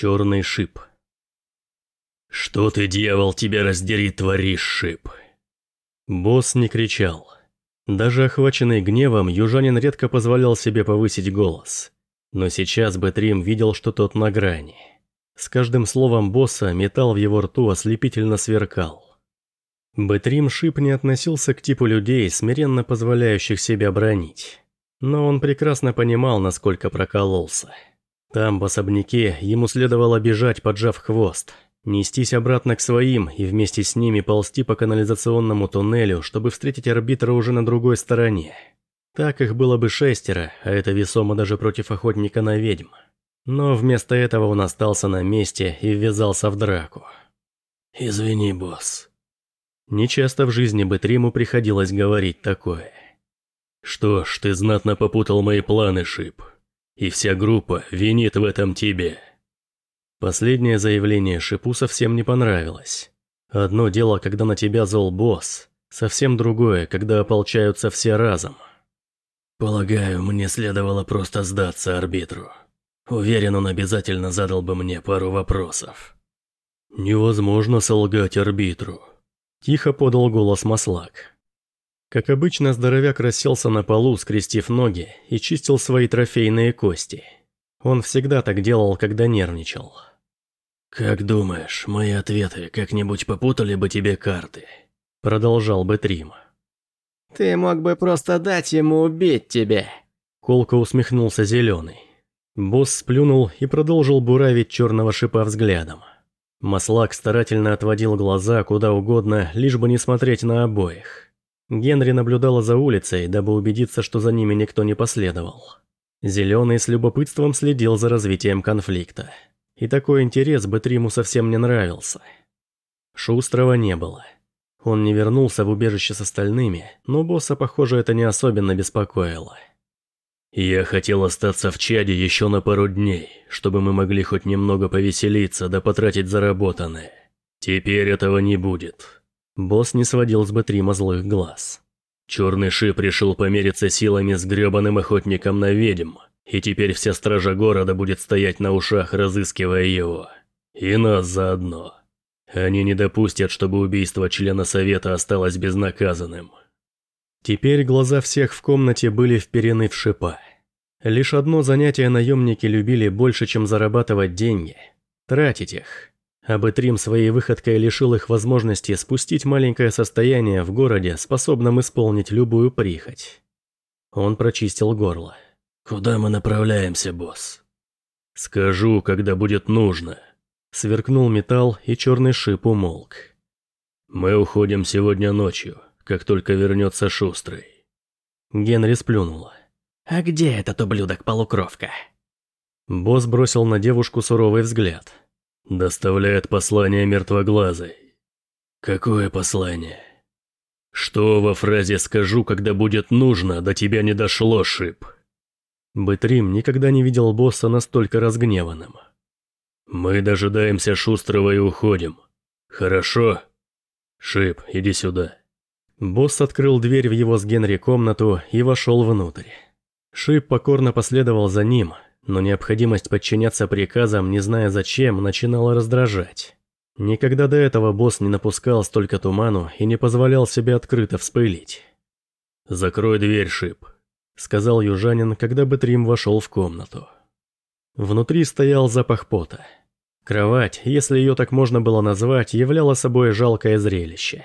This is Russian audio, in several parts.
Черный шип. «Что ты, дьявол, тебя раздери, творишь, шип?» Босс не кричал. Даже охваченный гневом, южанин редко позволял себе повысить голос. Но сейчас Бэтрим видел, что тот на грани. С каждым словом босса металл в его рту ослепительно сверкал. Бэтрим Шип не относился к типу людей, смиренно позволяющих себя бронить. Но он прекрасно понимал, насколько прокололся. Там, в особняке, ему следовало бежать, поджав хвост – Нестись обратно к своим и вместе с ними ползти по канализационному туннелю, чтобы встретить арбитра уже на другой стороне. Так их было бы шестеро, а это весомо даже против охотника на ведьм. Но вместо этого он остался на месте и ввязался в драку. «Извини, босс». Нечасто в жизни бы Триму приходилось говорить такое. «Что ж, ты знатно попутал мои планы, Шип. И вся группа винит в этом тебе». Последнее заявление Шипу совсем не понравилось. Одно дело, когда на тебя зол босс, совсем другое, когда ополчаются все разом. Полагаю, мне следовало просто сдаться арбитру. Уверен, он обязательно задал бы мне пару вопросов. Невозможно солгать арбитру. Тихо подал голос Маслак. Как обычно, здоровяк расселся на полу, скрестив ноги, и чистил свои трофейные кости. Он всегда так делал, когда нервничал. «Как думаешь, мои ответы как-нибудь попутали бы тебе карты?» Продолжал бы Трим. «Ты мог бы просто дать ему убить тебя!» Колко усмехнулся Зеленый. Босс сплюнул и продолжил буравить черного шипа взглядом. Маслак старательно отводил глаза куда угодно, лишь бы не смотреть на обоих. Генри наблюдала за улицей, дабы убедиться, что за ними никто не последовал. Зеленый с любопытством следил за развитием конфликта. И такой интерес Бэтриму совсем не нравился. Шустрого не было. Он не вернулся в убежище с остальными, но босса, похоже, это не особенно беспокоило. «Я хотел остаться в чаде еще на пару дней, чтобы мы могли хоть немного повеселиться да потратить заработанное. Теперь этого не будет». Босс не сводил с Бэтрима злых глаз. Черный шип решил помериться силами с гребаным охотником на ведьм, и теперь вся стража города будет стоять на ушах, разыскивая его. И нас заодно. Они не допустят, чтобы убийство члена совета осталось безнаказанным. Теперь глаза всех в комнате были вперены в шипа. Лишь одно занятие наемники любили больше, чем зарабатывать деньги – тратить их. А Бэтрим своей выходкой лишил их возможности спустить маленькое состояние в городе, способном исполнить любую прихоть. Он прочистил горло. «Куда мы направляемся, босс?» «Скажу, когда будет нужно». Сверкнул металл, и черный шип умолк. «Мы уходим сегодня ночью, как только вернется Шустрый». Генри сплюнула. «А где этот ублюдок-полукровка?» Босс бросил на девушку суровый взгляд. «Доставляет послание мертвоглазой». «Какое послание?» «Что во фразе «скажу, когда будет нужно» до тебя не дошло, Шип?» Бэтрим никогда не видел босса настолько разгневанным. «Мы дожидаемся Шустрого и уходим. Хорошо? Шип, иди сюда». Босс открыл дверь в его с Генри комнату и вошел внутрь. Шип покорно последовал за ним, но необходимость подчиняться приказам, не зная зачем, начинала раздражать. Никогда до этого босс не напускал столько туману и не позволял себе открыто вспылить. «Закрой дверь, Шип», сказал южанин, когда Бэтрим вошел в комнату. Внутри стоял запах пота. Кровать, если ее так можно было назвать, являла собой жалкое зрелище.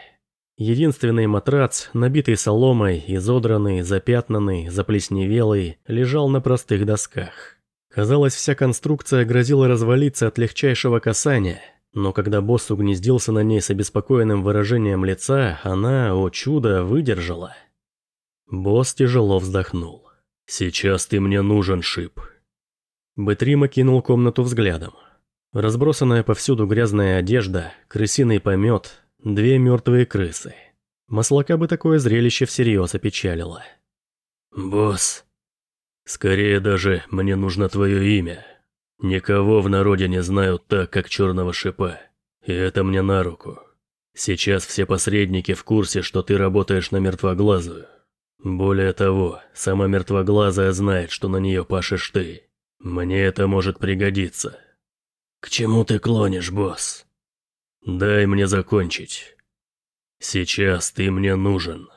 Единственный матрац, набитый соломой, изодранный, запятнанный, заплесневелый, лежал на простых досках. Казалось, вся конструкция грозила развалиться от легчайшего касания, но когда босс угнездился на ней с обеспокоенным выражением лица, она, о чудо, выдержала – Босс тяжело вздохнул. «Сейчас ты мне нужен, Шип». Бэтрим окинул комнату взглядом. Разбросанная повсюду грязная одежда, крысиный помет, две мертвые крысы. Маслака бы такое зрелище всерьез опечалило. «Босс, скорее даже мне нужно твое имя. Никого в народе не знают так, как черного шипа, и это мне на руку. Сейчас все посредники в курсе, что ты работаешь на мертвоглазую. Более того, сама мертвоглазая знает, что на нее пашешь ты. Мне это может пригодиться. К чему ты клонишь, босс? Дай мне закончить. Сейчас ты мне нужен.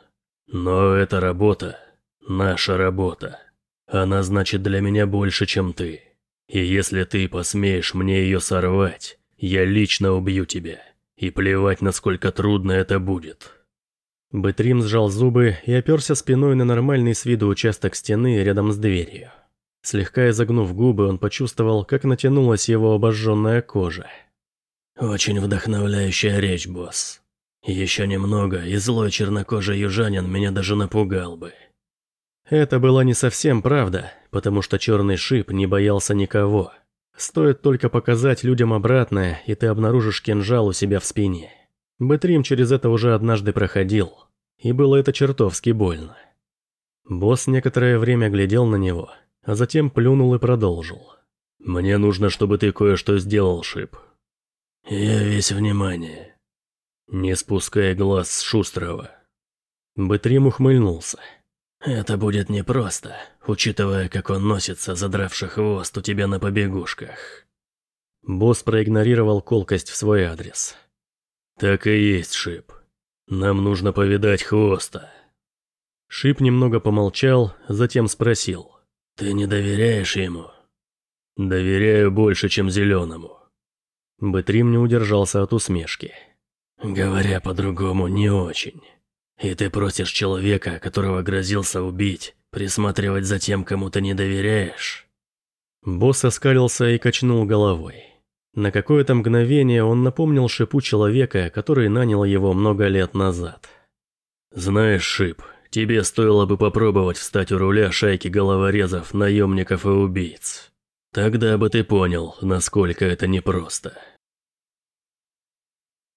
Но эта работа – наша работа. Она значит для меня больше, чем ты. И если ты посмеешь мне ее сорвать, я лично убью тебя. И плевать, насколько трудно это будет. Бэтрим сжал зубы и оперся спиной на нормальный с виду участок стены рядом с дверью. Слегка изогнув губы, он почувствовал, как натянулась его обожженная кожа. «Очень вдохновляющая речь, босс. Еще немного, и злой чернокожий южанин меня даже напугал бы». Это была не совсем правда, потому что черный шип не боялся никого. Стоит только показать людям обратное, и ты обнаружишь кинжал у себя в спине. Бэтрим через это уже однажды проходил, и было это чертовски больно. Босс некоторое время глядел на него, а затем плюнул и продолжил. «Мне нужно, чтобы ты кое-что сделал, Шип». «Я весь внимание. Не спускай глаз с Шустрого». Бэтрим ухмыльнулся. «Это будет непросто, учитывая, как он носится, задравший хвост у тебя на побегушках». Босс проигнорировал колкость в свой адрес. «Так и есть, Шип. Нам нужно повидать хвоста». Шип немного помолчал, затем спросил. «Ты не доверяешь ему?» «Доверяю больше, чем зеленому». Бэтрим не удержался от усмешки. «Говоря по-другому, не очень. И ты просишь человека, которого грозился убить, присматривать за тем, кому ты не доверяешь?» Босс оскалился и качнул головой. На какое-то мгновение он напомнил Шипу человека, который нанял его много лет назад. «Знаешь, Шип, тебе стоило бы попробовать встать у руля шайки головорезов, наемников и убийц. Тогда бы ты понял, насколько это непросто».